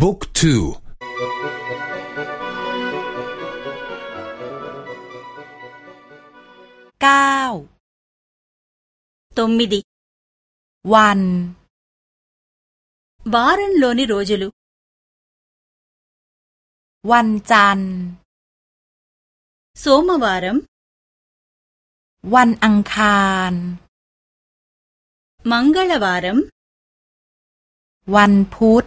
บุ๊กทูเก้าตุมมิดิวันวารันโลนิโรจุลุวันจันทร์โสมวารมวันอังคารมังกลวารมวันพุธ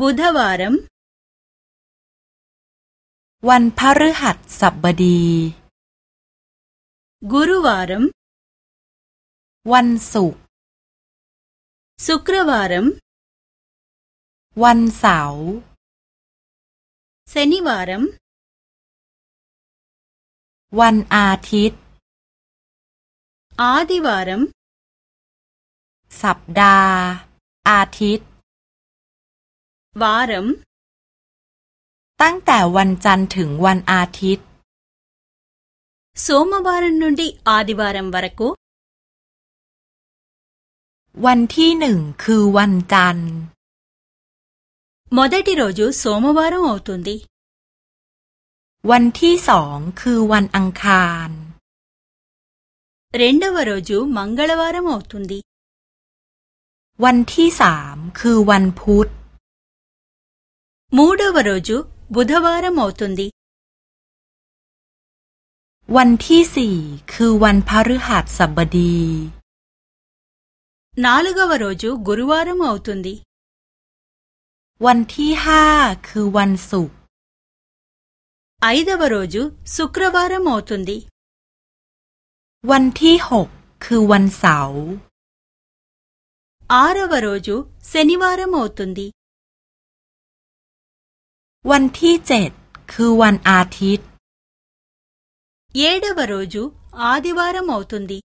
บุธวารมวันพฤหัสศบดีกุรุวารมวันศุกร์สุกรวารมวันเสาร์เซนิวารมวันอาทิตย์ อาดิวารมสัปดาห์ อาทิตย์ వారం ตั้งแต่วันจันทร์ถึงวันอาทิตย์ సోమవారం నుండి ఆదివారం వరకు วันที่หนึ่งคือวันจันทร์ మొదటి రోజు సోమవారం అవుతుంది วันที่สองคือวันอังคาร రెండవ రోజు మంగళవారం అవుతుంది วันที่สามคือวันพุธ మూడవ రోజు బుధవారం అవుతుంది วันที่สี่คือวันพฤหัสบดี నాలుగవ రోజు గురువారం అవుతుంది วันที่ห้าคือวันศุกร์ ఐదవ రోజు శుక్రవారం అవుతుంది วันที่หกคือวันเสาร์ ఆరవ రోజు శనివారం అవుతుంది วันที่เจ็ดคือวันอาทิตย์เยดวโรจูอาทิวารมอตุนดี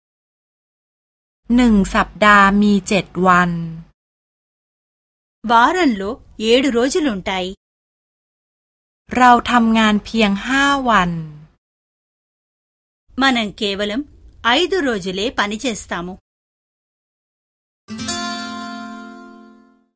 หนึ่งสัปดาห์มีเจ็ดวันวารันโลเยดโรจุลุนไตเราทำงานเพียงห้าวันมันเคเวลัมไอดูโรจุเล่ปานิเจสตามุ